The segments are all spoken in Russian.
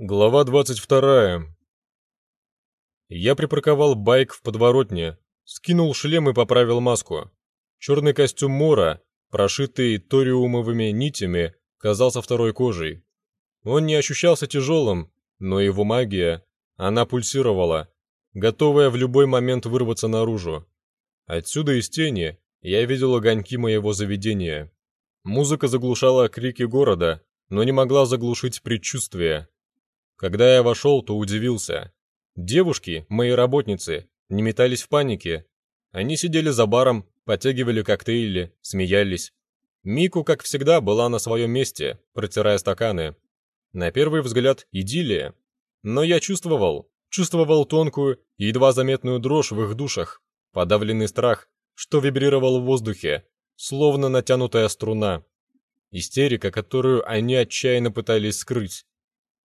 Глава 22. Я припарковал байк в подворотне, скинул шлем и поправил маску. Черный костюм Мора, прошитый ториумовыми нитями, казался второй кожей. Он не ощущался тяжелым, но его магия, она пульсировала, готовая в любой момент вырваться наружу. Отсюда из тени я видел огоньки моего заведения. Музыка заглушала крики города, но не могла заглушить предчувствие. Когда я вошел, то удивился. Девушки, мои работницы, не метались в панике. Они сидели за баром, подтягивали коктейли, смеялись. Мику, как всегда, была на своем месте, протирая стаканы. На первый взгляд, идиллия. Но я чувствовал, чувствовал тонкую, едва заметную дрожь в их душах, подавленный страх, что вибрировал в воздухе, словно натянутая струна. Истерика, которую они отчаянно пытались скрыть.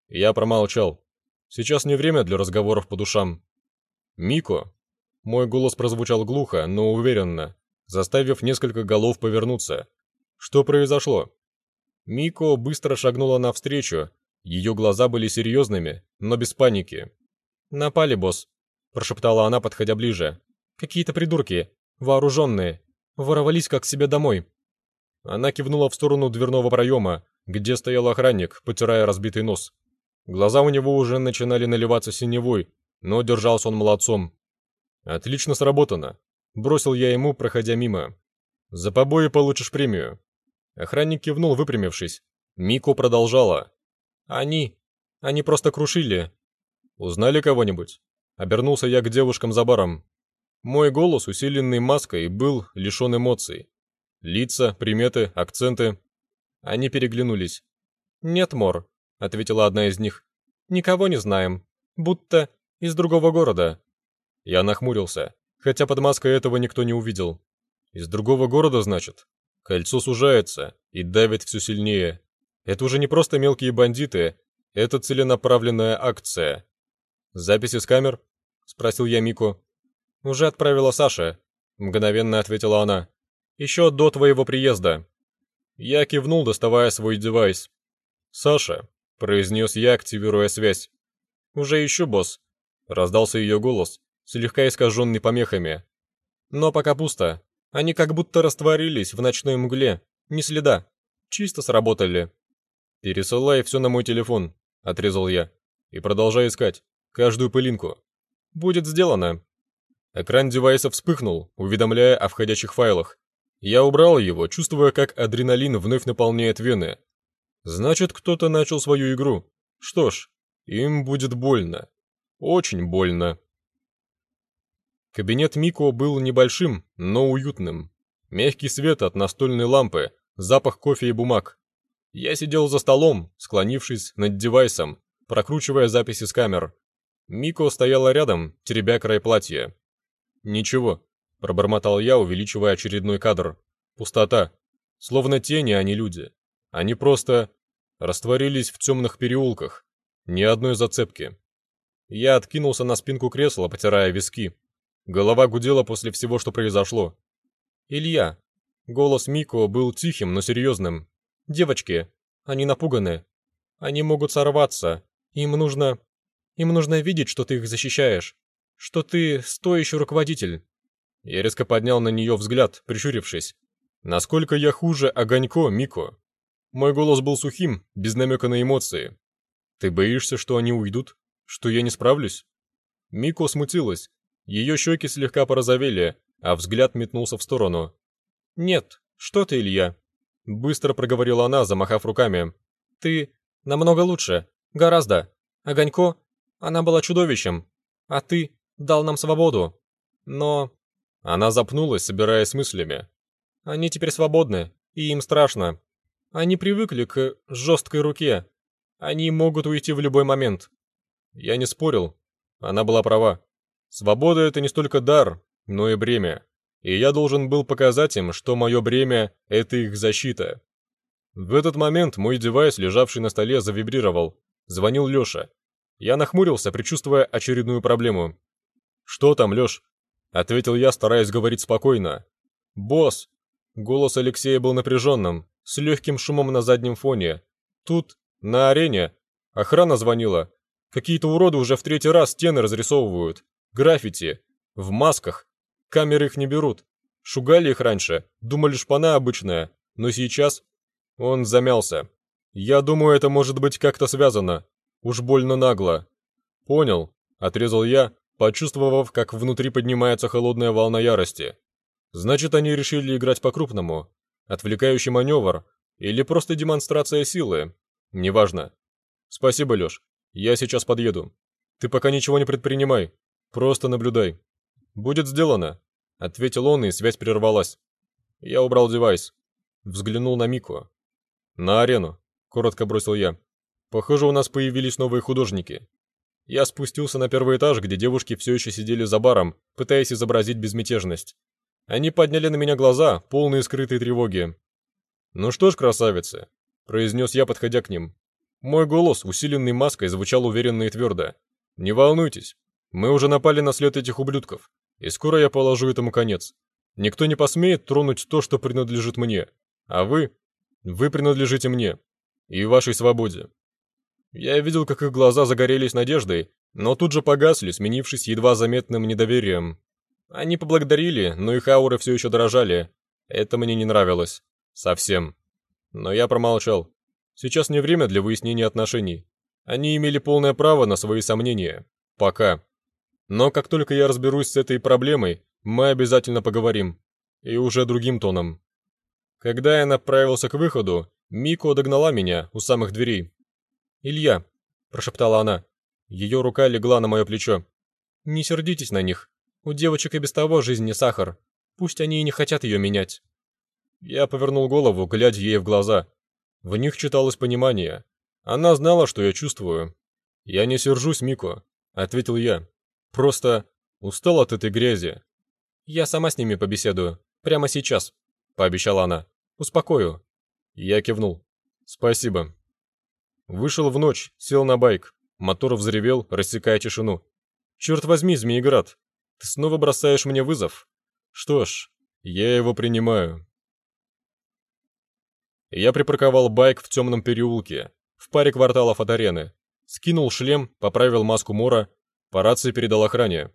Я промолчал. Сейчас не время для разговоров по душам. «Мико!» Мой голос прозвучал глухо, но уверенно, заставив несколько голов повернуться. «Что произошло?» Мико быстро шагнула навстречу. Ее глаза были серьезными, но без паники. «Напали, босс», – прошептала она, подходя ближе. «Какие-то придурки, вооруженные, ворвались как к себе домой». Она кивнула в сторону дверного проема, где стоял охранник, потирая разбитый нос. Глаза у него уже начинали наливаться синевой, но держался он молодцом. «Отлично сработано», — бросил я ему, проходя мимо. «За побои получишь премию». Охранник кивнул, выпрямившись. Мико продолжала. «Они... они просто крушили». «Узнали кого-нибудь?» Обернулся я к девушкам за баром. Мой голос, усиленный маской, был лишен эмоций. Лица, приметы, акценты. Они переглянулись. «Нет, Мор, ответила одна из них. «Никого не знаем. Будто из другого города». Я нахмурился, хотя под маской этого никто не увидел. «Из другого города, значит?» Кольцо сужается и давит все сильнее. Это уже не просто мелкие бандиты, это целенаправленная акция. «Записи с камер?» — спросил я Мику. «Уже отправила Саша», — мгновенно ответила она. «Еще до твоего приезда». Я кивнул, доставая свой девайс. «Саша, произнес я, активируя связь. «Уже еще, босс», — раздался ее голос, слегка искаженный помехами. «Но пока пусто. Они как будто растворились в ночной мгле. Ни следа. Чисто сработали». «Пересылай все на мой телефон», — отрезал я. «И продолжай искать. Каждую пылинку». «Будет сделано». Экран девайса вспыхнул, уведомляя о входящих файлах. Я убрал его, чувствуя, как адреналин вновь наполняет вены, Значит, кто-то начал свою игру. Что ж, им будет больно. Очень больно. Кабинет Мико был небольшим, но уютным. Мягкий свет от настольной лампы, запах кофе и бумаг. Я сидел за столом, склонившись над девайсом, прокручивая записи с камер. Мико стояла рядом, теребя край платья. «Ничего», — пробормотал я, увеличивая очередной кадр. «Пустота. Словно тени, а не люди. Они просто растворились в темных переулках. Ни одной зацепки. Я откинулся на спинку кресла, потирая виски. Голова гудела после всего, что произошло. «Илья». Голос Мико был тихим, но серьезным. «Девочки, они напуганы. Они могут сорваться. Им нужно... Им нужно видеть, что ты их защищаешь. Что ты стоящий руководитель». Я резко поднял на нее взгляд, прищурившись. «Насколько я хуже Огонько, Мико?» Мой голос был сухим, без намека на эмоции. «Ты боишься, что они уйдут? Что я не справлюсь?» Мико смутилась. Ее щеки слегка порозовели, а взгляд метнулся в сторону. «Нет, что ты, Илья?» Быстро проговорила она, замахав руками. «Ты намного лучше. Гораздо. Огонько, она была чудовищем. А ты дал нам свободу. Но...» Она запнулась, собираясь мыслями. «Они теперь свободны, и им страшно. Они привыкли к жесткой руке. Они могут уйти в любой момент. Я не спорил. Она была права. Свобода — это не столько дар, но и бремя. И я должен был показать им, что мое бремя — это их защита. В этот момент мой девайс, лежавший на столе, завибрировал. Звонил Леша. Я нахмурился, предчувствуя очередную проблему. «Что там, Леш?» — ответил я, стараясь говорить спокойно. «Босс!» Голос Алексея был напряженным с легким шумом на заднем фоне. Тут, на арене, Охрана звонила. Какие-то уроды уже в третий раз стены разрисовывают. Граффити. В масках. Камеры их не берут. Шугали их раньше, думали шпана обычная, но сейчас... Он замялся. Я думаю, это может быть как-то связано. Уж больно нагло. Понял, отрезал я, почувствовав, как внутри поднимается холодная волна ярости. Значит, они решили играть по-крупному. Отвлекающий маневр или просто демонстрация силы. Неважно. Спасибо, Лёш. Я сейчас подъеду. Ты пока ничего не предпринимай. Просто наблюдай. Будет сделано, ответил он, и связь прервалась. Я убрал девайс. Взглянул на Мику. На арену, коротко бросил я. Похоже, у нас появились новые художники. Я спустился на первый этаж, где девушки все еще сидели за баром, пытаясь изобразить безмятежность. Они подняли на меня глаза, полные скрытой тревоги. «Ну что ж, красавицы», — произнес я, подходя к ним. Мой голос, усиленный маской, звучал уверенно и твердо. «Не волнуйтесь, мы уже напали на след этих ублюдков, и скоро я положу этому конец. Никто не посмеет тронуть то, что принадлежит мне. А вы? Вы принадлежите мне. И вашей свободе». Я видел, как их глаза загорелись надеждой, но тут же погасли, сменившись едва заметным недоверием. Они поблагодарили, но их ауры все еще дрожали. Это мне не нравилось. Совсем. Но я промолчал. Сейчас не время для выяснения отношений. Они имели полное право на свои сомнения. Пока. Но как только я разберусь с этой проблемой, мы обязательно поговорим. И уже другим тоном. Когда я направился к выходу, Мико догнала меня у самых дверей. «Илья», – прошептала она. Ее рука легла на мое плечо. «Не сердитесь на них. У девочек и без того жизнь не сахар. Пусть они и не хотят ее менять». Я повернул голову, глядя ей в глаза. В них читалось понимание. Она знала, что я чувствую. «Я не сержусь, Мико», — ответил я. «Просто устал от этой грязи». «Я сама с ними побеседую. Прямо сейчас», — пообещала она. «Успокою». Я кивнул. «Спасибо». Вышел в ночь, сел на байк. Мотор взревел, рассекая тишину. «Черт возьми, Змееград, ты снова бросаешь мне вызов?» «Что ж, я его принимаю». Я припарковал байк в темном переулке, в паре кварталов от арены. Скинул шлем, поправил маску Мора, по рации передал охране.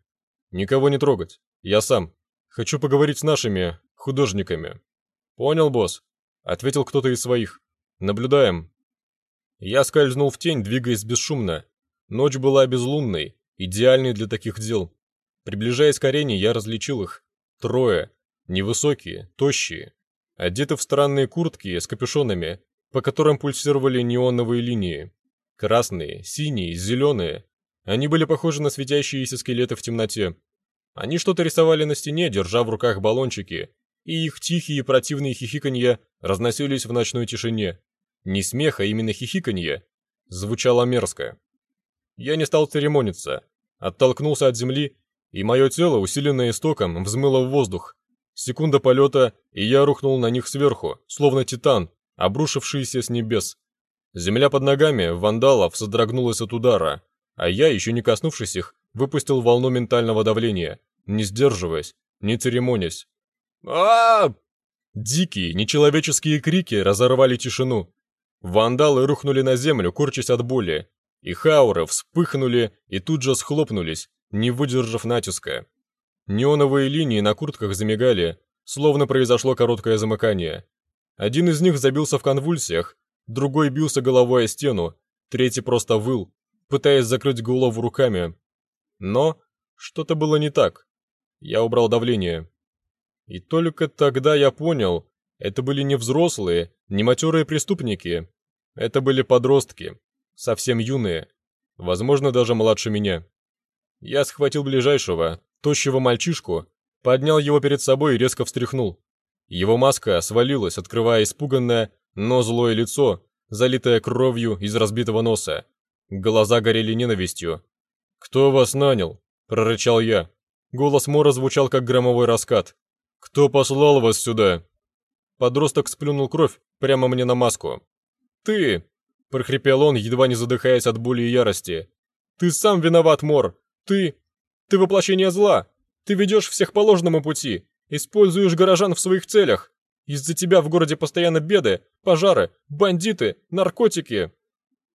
«Никого не трогать. Я сам. Хочу поговорить с нашими художниками». «Понял, босс», — ответил кто-то из своих. «Наблюдаем». Я скользнул в тень, двигаясь бесшумно. Ночь была безлунной, идеальной для таких дел. Приближаясь к арене, я различил их. Трое. Невысокие, тощие, одеты в странные куртки с капюшонами, по которым пульсировали неоновые линии. Красные, синие, зеленые. Они были похожи на светящиеся скелеты в темноте. Они что-то рисовали на стене, держа в руках баллончики, и их тихие противные хихиканья разносились в ночной тишине. Не смех, а именно хихиканье. Звучало мерзко. Я не стал церемониться. Оттолкнулся от земли, и мое тело, усиленное истоком, взмыло в воздух, Секунда полета, и я рухнул на них сверху, словно титан, обрушившийся с небес. Земля под ногами вандалов содрогнулась от удара, а я, еще не коснувшись их, выпустил волну ментального давления, не сдерживаясь, не церемонясь. а, Дикие, нечеловеческие крики разорвали тишину. Вандалы рухнули на землю, корчась от боли. И хауры вспыхнули и тут же схлопнулись, не выдержав натиска. Неоновые линии на куртках замигали, словно произошло короткое замыкание. Один из них забился в конвульсиях, другой бился головой о стену, третий просто выл, пытаясь закрыть голову руками. Но что-то было не так. Я убрал давление. И только тогда я понял, это были не взрослые, не матерые преступники. Это были подростки, совсем юные, возможно, даже младше меня. Я схватил ближайшего, тощего мальчишку, поднял его перед собой и резко встряхнул. Его маска свалилась, открывая испуганное, но злое лицо, залитое кровью из разбитого носа. Глаза горели ненавистью. «Кто вас нанял?» – прорычал я. Голос Мора звучал, как громовой раскат. «Кто послал вас сюда?» Подросток сплюнул кровь прямо мне на маску. «Ты!» – прохрипел он, едва не задыхаясь от боли и ярости. «Ты сам виноват, Мор! Ты...» Ты воплощение зла. Ты ведешь всех по ложному пути. Используешь горожан в своих целях. Из-за тебя в городе постоянно беды, пожары, бандиты, наркотики.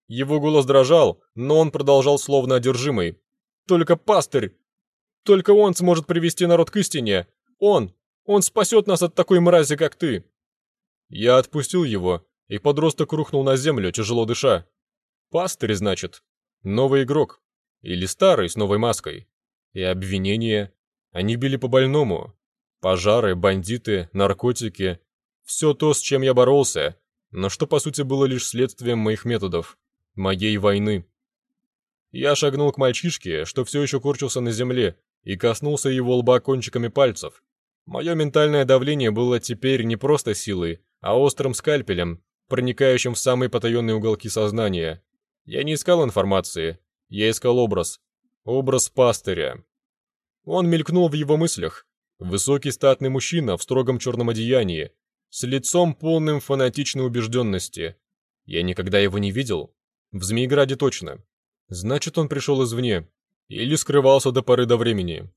Его голос дрожал, но он продолжал словно одержимый. «Только пастырь! Только он сможет привести народ к истине! Он! Он спасет нас от такой мрази, как ты!» Я отпустил его, и подросток рухнул на землю, тяжело дыша. «Пастырь, значит? Новый игрок? Или старый с новой маской?» И обвинения. Они били по больному. Пожары, бандиты, наркотики. Все то, с чем я боролся, но что по сути было лишь следствием моих методов. Моей войны. Я шагнул к мальчишке, что все еще корчился на земле, и коснулся его лба кончиками пальцев. Мое ментальное давление было теперь не просто силой, а острым скальпелем, проникающим в самые потаенные уголки сознания. Я не искал информации, я искал образ. Образ пастыря. Он мелькнул в его мыслях. Высокий статный мужчина в строгом черном одеянии, с лицом полным фанатичной убежденности. Я никогда его не видел. В Змеиграде точно. Значит, он пришел извне. Или скрывался до поры до времени.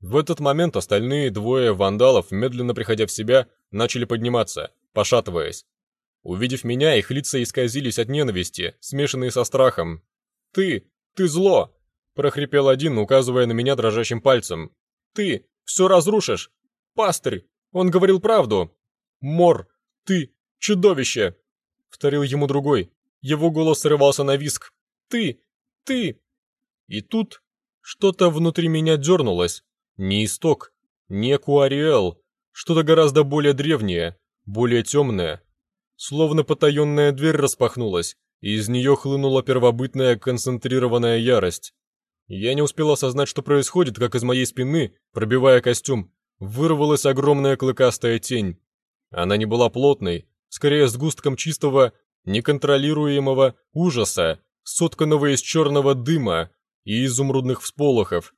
В этот момент остальные двое вандалов, медленно приходя в себя, начали подниматься, пошатываясь. Увидев меня, их лица исказились от ненависти, смешанные со страхом. «Ты! Ты зло!» – прохрипел один, указывая на меня дрожащим пальцем. «Ты! Все разрушишь! Пастырь! Он говорил правду! Мор! Ты! Чудовище!» – вторил ему другой. Его голос срывался на виск. «Ты! Ты!» И тут что-то внутри меня дернулось, не исток, не Куариэл, что-то гораздо более древнее, более темное. Словно потаенная дверь распахнулась, и из нее хлынула первобытная концентрированная ярость. Я не успел осознать, что происходит, как из моей спины, пробивая костюм, вырвалась огромная клыкастая тень. Она не была плотной, скорее сгустком чистого, неконтролируемого ужаса, сотканного из черного дыма и изумрудных всполохов,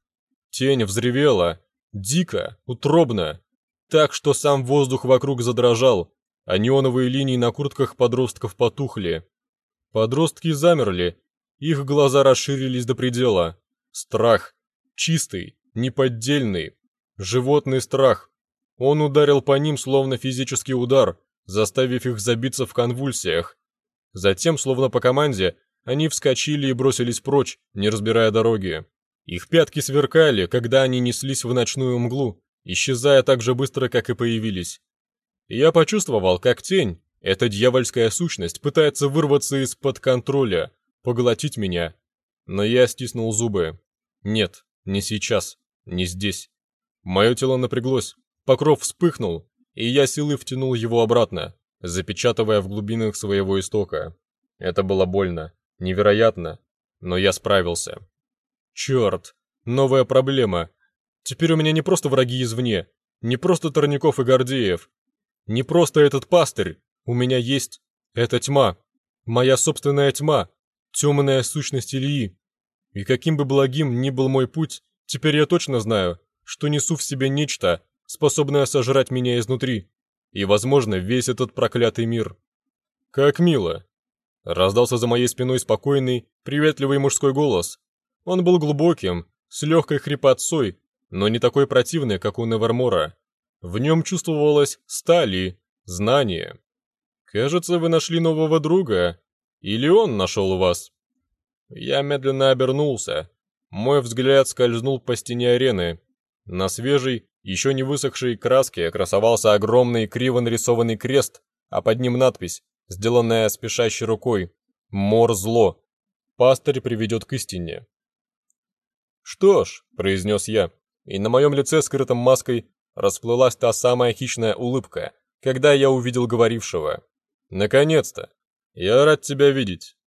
Тень взревела, дико, утробно, так что сам воздух вокруг задрожал, а неоновые линии на куртках подростков потухли. Подростки замерли, их глаза расширились до предела. Страх, чистый, неподдельный, животный страх. Он ударил по ним, словно физический удар, заставив их забиться в конвульсиях. Затем, словно по команде, они вскочили и бросились прочь, не разбирая дороги. Их пятки сверкали, когда они неслись в ночную мглу, исчезая так же быстро, как и появились. Я почувствовал, как тень, эта дьявольская сущность, пытается вырваться из-под контроля, поглотить меня. Но я стиснул зубы. Нет, не сейчас, не здесь. Мое тело напряглось, покров вспыхнул, и я силой втянул его обратно, запечатывая в глубинах своего истока. Это было больно, невероятно, но я справился. Черт, новая проблема. Теперь у меня не просто враги извне, не просто Торняков и Гордеев, не просто этот пастырь, у меня есть эта тьма, моя собственная тьма, темная сущность Ильи. И каким бы благим ни был мой путь, теперь я точно знаю, что несу в себе нечто, способное сожрать меня изнутри. И, возможно, весь этот проклятый мир. Как мило. Раздался за моей спиной спокойный, приветливый мужской голос, он был глубоким, с легкой хрипотцой, но не такой противный, как у Невермора. В нем чувствовалось стали, знание. «Кажется, вы нашли нового друга. Или он нашел вас?» Я медленно обернулся. Мой взгляд скользнул по стене арены. На свежей, еще не высохшей краске красовался огромный криво нарисованный крест, а под ним надпись, сделанная спешащей рукой «Мор зло. Пастырь приведет к истине». «Что ж», — произнес я, и на моем лице, скрытом маской, расплылась та самая хищная улыбка, когда я увидел говорившего. «Наконец-то! Я рад тебя видеть.